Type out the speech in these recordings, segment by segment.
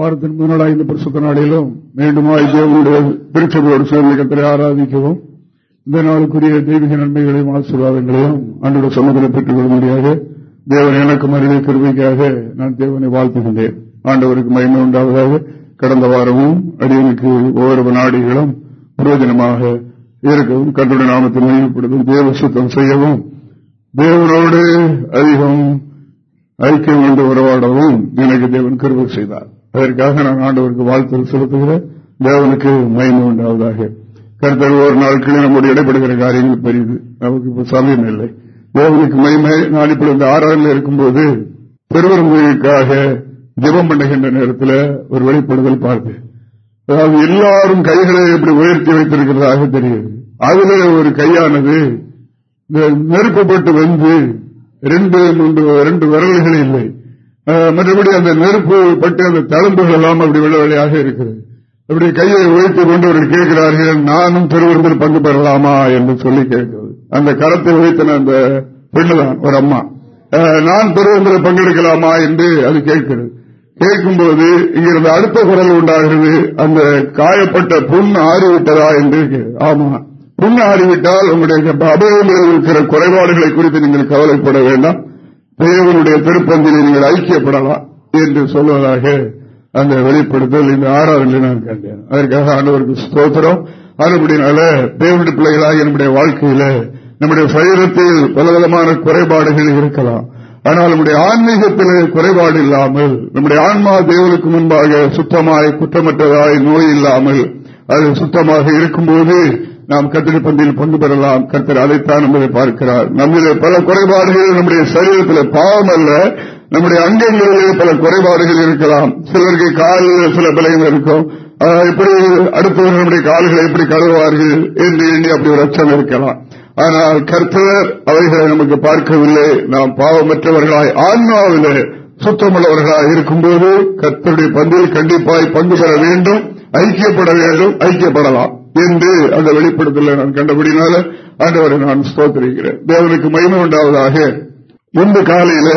வாரத்தின் முன்னாள் இந்த பரிசுத்த நாளிலும் மீண்டுமாய் தேவனுடைய திருச்சபையோடு சேர்ந்த கத்தரை ஆராதிக்கவும் இந்த நாளுக்குரிய தெய்வீக நன்மைகளையும் ஆசீர்வாதங்களையும் அன்றைய சமூகத்தில் பெற்றுக் கொள்ளும்படியாக தேவன் எனக்கு மனித கருவிக்காக நான் தேவனை வாழ்த்துகின்றேன். ஆண்டவருக்கு மகிமை உண்டாவதாக கடந்த வாரமும் அடியனுக்கு ஒவ்வொரு நாடிகளும் பிரயோஜனமாக இருக்கவும் கண்டுடைய நாமத்தை மையப்படுத்தும் தேவ சுத்தம் செய்யவும் தேவனோடு அதிகம் ஐக்கியம் கொண்டு உறவாடவும் எனக்கு தேவன் கருவல் செய்தார். அதற்காக நான் ஆண்டவருக்கு வாழ்த்து செலுத்துகிறேன். தேவனுக்கு மயமு உண்டாவதாக. கருத்தர் ஒரு நாட்களில் நம்முடைய இடைப்படுகிற காரியங்கள் பெரியது நமக்கு இப்ப சமயம் இல்லை. தேவனுக்கு மயமே நான் இப்படி இந்த ஆறாறில் இருக்கும்போது பெருவரம்புக்காக ஜெபம் பண்ணுகின்ற நேரத்தில் ஒரு வெளிப்படுதல் பார்த்தேன் அதாவது எல்லாரும் கைகளை எப்படி உயர்த்தி வைத்திருக்கிறதாக தெரியுது அதுல ஒரு கையானது நெருக்கப்பட்டு வந்து ரெண்டு மூன்று ரெண்டு விரல்கள் இல்லை. மற்றபடி அந்த நெருப்பு பட்டு அந்த தழும்புகள் எல்லாம் அப்படி விளையாடியாக இருக்கிறது. அப்படி கையை உழைத்துக் கொண்டு அவர்கள் கேட்கிறார்கள் நானும் திருவிருந்தில் பங்கு பெறலாமா? என்று சொல்லி கேட்கிறது. அந்த கரத்தை உயர்த்தின அந்த பெண்ணுதான் ஒரு அம்மா. நான் திருவிருந்தில் பங்கெடுக்கலாமா? என்று அது கேட்கிறது. கேட்கும்போது இங்கிருந்து அடுத்த குரல் உண்டாகிறது. அந்த காயப்பட்ட புண் ஆறிவிட்டதா? என்று ஆமா. புண் ஆறிவிட்டால் உங்களுடைய அபயங்களில் இருக்கிற குறைபாடுகளை குறித்து நீங்கள் கவலைப்பட வேண்டாம். தேவனுடைய திருப்பந்தில் நீங்கள் ஐக்கியப்படலாம் என்று சொல்வதாக அந்த வெளிப்படுத்தல் இந்த ஆறாவது நான் கண்டேன் அதற்காக ஆண்டவருக்கு ஸ்தோத்திரம். அதுபடினால தேவனுடைய பிள்ளைகளாக என்னுடைய வாழ்க்கையில நம்முடைய சரீரத்தில் பலவிதமான குறைபாடுகள் இருக்கலாம். ஆனால் நம்முடைய ஆன்மீகத்தில் குறைபாடு இல்லாமல் நம்முடைய ஆன்மா தேவனுக்கு முன்பாக சுத்தமாய் குற்றமற்றதாய் நோய் இல்லாமல் அது சுத்தமாக இருக்கும்போது நாம் கத்திரி பந்தியில் பங்கு பெறலாம். கத்தர் அதைத்தான் நம்மளை பார்க்கிறார். நம்முடைய பல குறைபாடுகள் நம்முடைய சரீரத்தில் பாவம் அல்ல. நம்முடைய அங்கங்களிலே பல குறைபாடுகள் இருக்கலாம். சிலருக்கு காலில் சில பலங்கள் இருக்கும். எப்படி அடுத்தவர்கள் நம்முடைய கால்களை எப்படி கழுவார்கள் என்று எண்ணி அப்படி ஒரு அச்சம் இருக்கலாம். ஆனால் கர்த்தர் அவைகளை நமக்கு பார்க்கவில்லை. நாம் பாவமற்றவர்களாய் ஆன்மாவிலே சுத்தமுள்ளவர்களாக இருக்கும்போது கர்த்தருடைய பந்தில் கண்டிப்பாய் பங்கு பெற வேண்டும் ஐக்கியப்பட வேண்டும் ஐக்கியப்படலாம். என்று அந்த வெளிப்படத்தில் நான் கண்டபடினால ஆண்டவரை நான் ஸ்தோத்திருக்கிறேன். தேவனுக்கு மகிமை உண்டாவதாக. முன்பு காலையில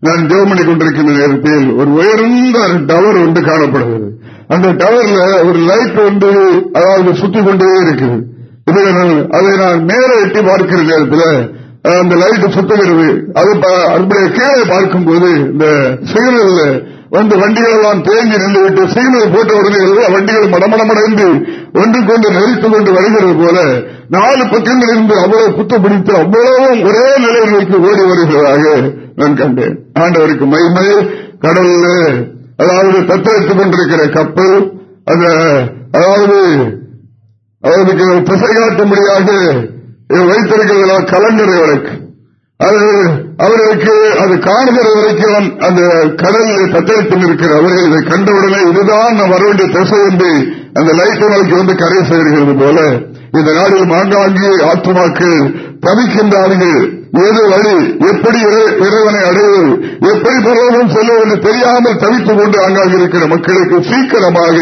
நான் ஜெவமணி கொண்டிருக்கின்ற நேரத்தில் ஒரு உயர்ந்த டவர் ஒன்று காணப்படுகிறது. அந்த டவர்ல ஒரு லைட் ஒன்று அதாவது சுத்தி கொண்டே இருக்குது. அதை நான் நேர எட்டி பார்க்கிற நேரத்தில் அந்த லைட் சுத்துகிறது. அது அதனுடைய கீழே பார்க்கும்போது இந்த சிக்னல் வந்து வண்டிகள் எல்லாம் தேங்கி நின்றுவிட்டு சிக்னல் போட்ட உடனே வண்டிகள் மடமடமடைந்து ஒன்று கொண்டு நெறித்துக் கொண்டு வருகிறது போல நாலு பக்கங்கள் இருந்து அவ்வளவு புத்த பிடித்து அவ்வளவும் ஒரே நிலைமைக்கு ஓடி வருகிறதாக நான் கண்டேன். ஆண்டவருக்கு மைமை கடல்ல அதாவது தத்தெடுத்துக் கொண்டிருக்கிற கப்பல் அந்த அதாவது அவருக்கு திசை காட்டும்படியாக வைத்திருக்கிறதா வழக்கு. அது அவர்களுக்கு அது காணுகிற வரைக்கும் அந்த கடலில் தத்தளித்து நிற்கிற அவர்கள் இதை கண்டவுடனே இதுதான் வர வேண்டிய திசை என்று அந்த லைட் நாளைக்கு வந்து கரை சேர்கிறது போல இந்த நாளில் மாங்காங்கி ஆத்மாக்கள் தவிக்கின்றார்கள். ஏது வழி? எப்படி இறைவனை அடைவது? எப்படி பரவலும் செல்வது தெரியாமல் தவித்துக் கொண்டு அங்காக இருக்கிற மக்களுக்கு சீக்கிரமாக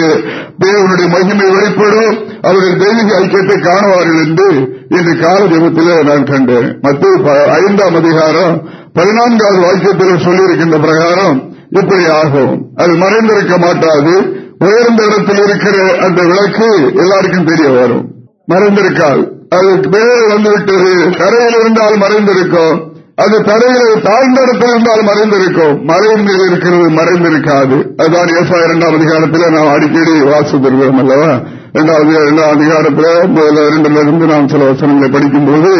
தேவனுடைய மகிமை வெளிப்படும். அவர்கள் தெய்வீக ஐக்கியத்தை காணுவார்கள் என்று இன்று கால தெய்வத்தில் நான் கண்டேன். மத்திய ஐந்தாம் அதிகாரம் பதினான்காவது வாக்கியத்தில் சொல்லியிருக்கின்ற பிரகாரம் இப்படி ஆகும். அது மறைந்திருக்க மாட்டாது. உயர்ந்த இடத்தில் இருக்கிற அந்த விளக்கு எல்லாருக்கும் தெரிய வரும். மறைந்திருக்காது. அது மேலே வந்துவிட்டது கரையில் இருந்தால் மறைந்திருக்கும். அது தரையில் தாழ்ந்த இடத்தில் இருந்தால் மறைந்திருக்கும். மறைந்த இருக்கிறது மறைந்திருக்காது. அதுதான் ஏசா இரண்டாம் அதிகாரத்தில் நாம் அடிக்கடி வாசித்திருக்கிறோம் அல்லவா? இரண்டாவது இரண்டாம் அதிகாரத்தில் முதல்ல இரண்டிலிருந்து நாம் சில வசனங்களை படிக்கும்போது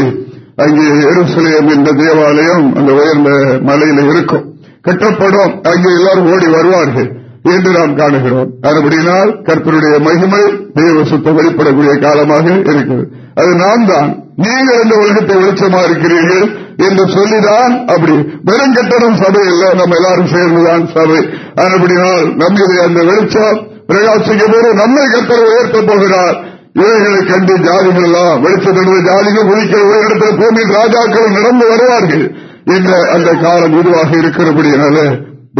அங்கே எருசலேம் என்ற தேவாலயம் அந்த உயர்ந்த மலையில இருக்கும். கட்டப்படும். அங்கே எல்லாரும் ஓடி வருவார்கள் என்று நாம் காணுகிறோம். அதுபடியினால் கற்பனுடைய மகிமை தெய்வ சுத்தம் வெளிப்படக்கூடிய காலமாக இருக்கிறது. அது நான் தான் நீங்கள் இந்த உலகத்தை வெளிச்சமா இருக்கிறீர்கள் என்று சொல்லிதான் அப்படி. வெறும் கட்டணம் சபை இல்ல நம்ம எல்லாரும் சேர்ந்துதான் சபை. அப்படினால் நம்முடைய அந்த வெளிச்சம் பிரகாசிக்க போது நம்மை கத்தரை உயர்த்த போகிறார். இவைகளை கண்டு ஜாதிகள் எல்லாம் வெளிச்சத்தினுடைய ஜாதிகள் குதிக்கிற ஒரு இடத்துல பூமியில் ராஜாக்கள் நடந்து வருவார்கள் என்ற அந்த காலம் இதுவாக இருக்கிறபடியால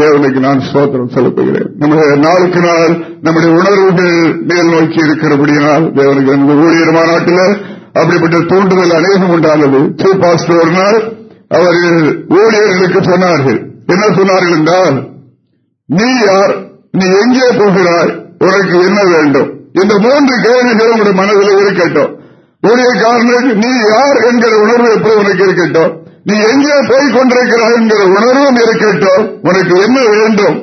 தேவனுக்கு நான் சோத்திரம் செலுத்துகிறேன். நம்முடைய நாளுக்கு நாள் நம்முடைய உணர்வுகள் மேல் நோக்கி இருக்கிறபடியால் தேவனுக்கு இந்த ஊழியர் மாநாட்டில் அப்படிப்பட்ட தூண்டுதல் அநேகம் உண்டானது. சீஃப் பாஸ்டர் ஒரு நாள் அவர்கள் ஊழியர்களுக்கு சொன்னார்கள். என்ன சொன்னார்கள் என்றால் நீ யார்? நீ எங்கே போகிறாய்? உனக்கு என்ன வேண்டும்? இந்த மூன்று கேள்விகள் உங்களுடைய மனதில் இருக்கட்டும். ஊழியக்காரனுக்கு நீ யார்? என்கிற உணர்வு எப்படி உனக்கு இருக்கட்டும். நீ எங்கே போய் கொண்டிருக்கிறாய் என்கிற உணர்வும் இருக்கட்டும். உனக்கு என்ன வேண்டும்?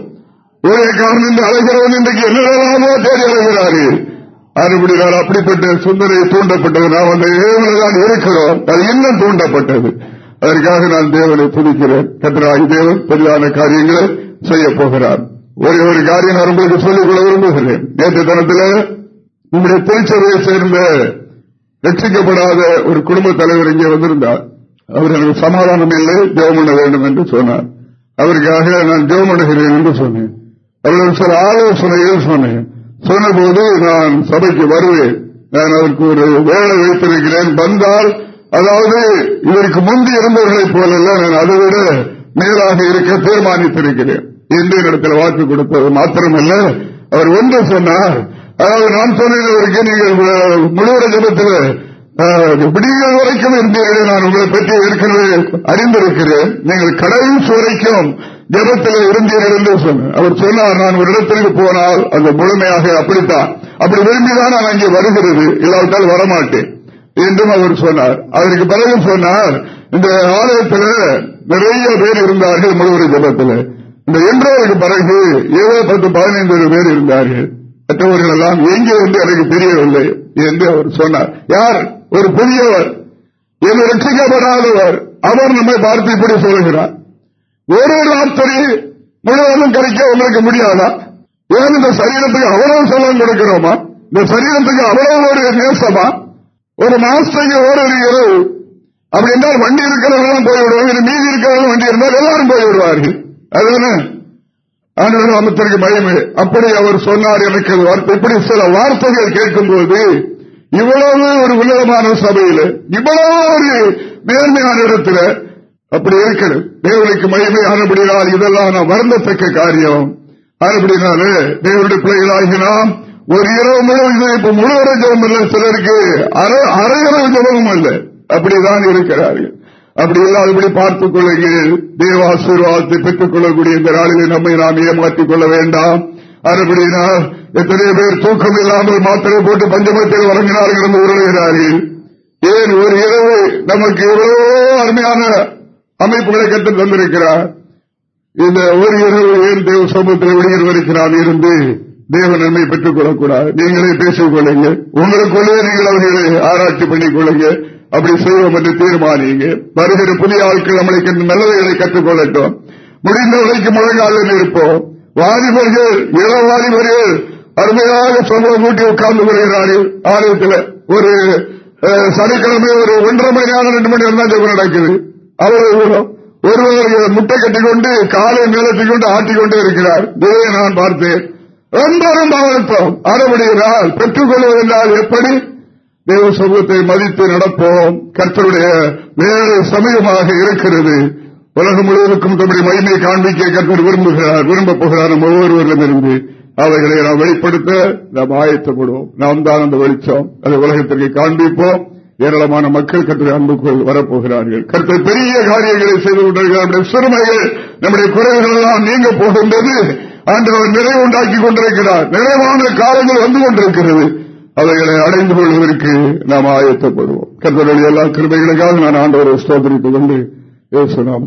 ஊழியக்காரன் என்று அழைகிறவன் இன்றைக்கு என்னெல்லாமோ தேடி அழைகிறார்கள் அதுபடினால் அப்படிப்பட்ட சுந்தரையை தூண்டப்பட்டது. நாம் அந்த ஏவனைதான் இருக்கிறோம். அது இன்னும் தூண்டப்பட்டது. அதற்காக நான் தேவனை புதிக்கிறேன் கத்திராகி தேவன் பெரிதான காரியங்களை செய்ய போகிறார். ஒரே ஒரு காரியம் நான் உங்களுக்கு சொல்லிக்கொள்ள விரும்புகிறேன். நேற்று தினத்தில் நம்முடைய திருச்சபையை சேர்ந்த ரட்சிக்கப்படாத ஒரு குடும்ப தலைவர் இங்கே வந்திருந்தார். அவர் எனக்கு சமாதானம் இல்லை ஜெவம் வேண்டும் என்று சொன்னார். அவருக்காக நான் ஜெவம் என்று சொன்னேன். அவர்கள் சில ஆலோசனைகள் சொன்னேன். சொன்னபோது நான் சபைக்கு வருவேன். நான் அவருக்கு ஒரு வேலை வைத்திருக்கிறேன். வந்தால் அதாவது இதற்கு முந்தி இருந்தவர்களைப் போலல்ல நான் அதை விட மேலாக இருக்க தீர்மானித்திருக்கிறேன். என்று இடத்தில் வாக்கு கொடுத்தது மாத்திரமல்ல. அவர் ஒன்று சொன்னார். அதாவது நான் சொன்னதற்கு நீங்கள் முழுவத ஜபத்தில் விடியல் வரைக்கும் இருந்தீர்களே? நான் உங்களை பற்றி ஏற்கனவே அறிந்திருக்கிறேன். நீங்கள் கடைசி வரைக்கும் ஜபத்தில் இருந்தீர்கள் என்று சொன்னார் அவர் சொன்னார் நான் ஒரு இடத்திற்கு போனால் அந்த முழுமையாக அப்படித்தான். அப்படி விரும்பிதான் நான் அங்கே வருகிறது. இல்லாவிட்டால் வரமாட்டேன். என்றும் அவர் சொன்னார். அதற்கு பிறகு சொன்னார் இந்த ஆலயத்தில் நிறைய பேர் இருந்தார்கள் முழுவரை ஜபத்தில். இந்த என்றவருக்கு பிறகு ஏழு பத்து பதினைந்து பேர் இருந்தார்கள். மற்றவர்கள் எல்லாம் எங்கே என்று எனக்கு தெரியவில்லை என்று அவர் சொன்னார். யார்? ஒரு பெரியவர் என்னை ரட்சிக்கப்படாதவர் அவர் நம்மை பார்த்து இப்படி சொல்கிறார். ஒரு ராத்திரி முழுவதும் கிடைக்க உங்களுக்கு முடியாதா? ஏன் இந்த சரீரத்துக்கு அவ்வளவு செலவு கொடுக்கிறோமா? இந்த சரீரத்துக்கு அவ்வளவு ஒரு நேசமா? ஒரு மாசத்துக்கு ஒரு இரவு. அப்படி என்றால் வண்டி இருக்கிறவர்களும் போய்விடுவாங்க மீதி இருக்கிறவங்க வண்டி இருந்தால் எல்லாரும் போய்விடுவார்கள். அதுதானே? அமைச்சருக்கு பயமே அப்படி அவர் சொன்னார் எனக்கு இப்படி சில வார்த்தைகள் கேட்கும் போது இவ்வளவு ஒரு உன்னதமான சபையில் இவ்வளவு ஒரு நேர்மையான இடத்துல அப்படி இருக்கிறது. தேவனுக்கு மகிமையானபடினால் இதெல்லாம் நான் வருந்தத்தக்க காரியம். அதுபடினாலே தேவனுடைய பிள்ளைகளாகி நாம் ஒரு இரவு முழுவதும் இப்ப முழுவரை ஜபம் இல்லை சிலருக்கு அரை இரவு ஜபமும் இல்லை. அப்படிதான் இருக்கிறார்கள். அப்படி இல்லாதபடி பார்த்துக் கொள்ளுங்கள். தேவாசீர்வாதத்தை பெற்றுக் கொள்ளக்கூடிய இந்த நாளிலே நம்மை நாம் ஏமாற்றிக் கொள்ள வேண்டாம். அதுபடினா எத்தனை பேர் தூக்கம் இல்லாமல் மாத்திரை போட்டு பஞ்சமத்தில் வழங்கினார்கள் என்று உருளைகிறார்கள் ஏன் ஒரு இரவு நமக்கு எவ்வளவோ அருமையான அமைப்புகளை கற்று தந்திருக்கிறார். இந்த ஒரு இரவு ஏன் தேவ சமூகத்தில் வெளியில் இருந்து தேவ நன்மை பெற்றுக் கொள்ளக்கூடாது? நீங்களே பேசிக் கொள்ளுங்க உங்களுக்குள்ளே நீங்கள் அவர்களை ஆராய்ச்சி பண்ணிக் கொள்ளுங்க அப்படி செய்வோம் என்று தீர்மானிங்க. வருகிற புதிய ஆட்கள் நம்மளுக்கு நல்லவைகளை கற்றுக்கொள்ளட்டும் முடிந்த வரைக்கும் முழங்காலில் இருப்போம். வாலிபர்கள் இள வாலிபர்கள் அருமையாக சம்பளம் கூட்டி உட்கார்ந்து வருகிறார்கள். ஆலயத்தில் ஒரு சனிக்கிழமை ஒரு ஒன்றரை மணி நேரம் ரெண்டு மணி நேரம் தான் நடக்குது. அவர்கள் ஒருவர் முட்டை கட்டிக்கொண்டு காலை மேலத்திக் கொண்டு ஆட்டிக்கொண்டே இருக்கிறார். இதை நான் பார்த்தேன். ரொம்ப ரொம்ப அழுத்தம் அறப்படுகிறார் பெற்றுக்கொள்வதென்றால் எப்படி? தேவ சமூகத்தை மதித்து நடப்போம். கர்த்தருடைய வேறு சமயமாக இருக்கிறது. உலகம் முழுவதற்கும் தம்முடைய மகிமை காண்பிக்க கர்த்தர் விரும்புகிறார் விரும்பப் போகிறார் நம்ம அவைகளை நாம் வெளிப்படுத்த நாம் ஆயத்தப்படுவோம். நாம் தான் அந்த வெளிச்சம். அதை உலகத்திற்கு காண்பிப்போம். ஏராளமான மக்கள் கற்று அன்புக்குள் வரப்போகிறார்கள். கருத்தை பெரிய காரியங்களை செய்து கொண்டிருக்கிறார். சிறுமைகள் நம்முடைய குறைவுகள் எல்லாம் நீங்க போகின்றது. ஆண்டவர் நிறைவு உண்டாக்கி கொண்டிருக்கிறார். நிறைவான காலங்கள் வந்து கொண்டிருக்கிறது. அவைகளை அடைந்து கொள்வதற்கு நாம் ஆயத்தப்படுவோம். கருத்தருடைய எல்லா கிருமைகளுக்காக நான் ஆண்டவரை ஸ்தோதரித்துக் கொண்டு நாம்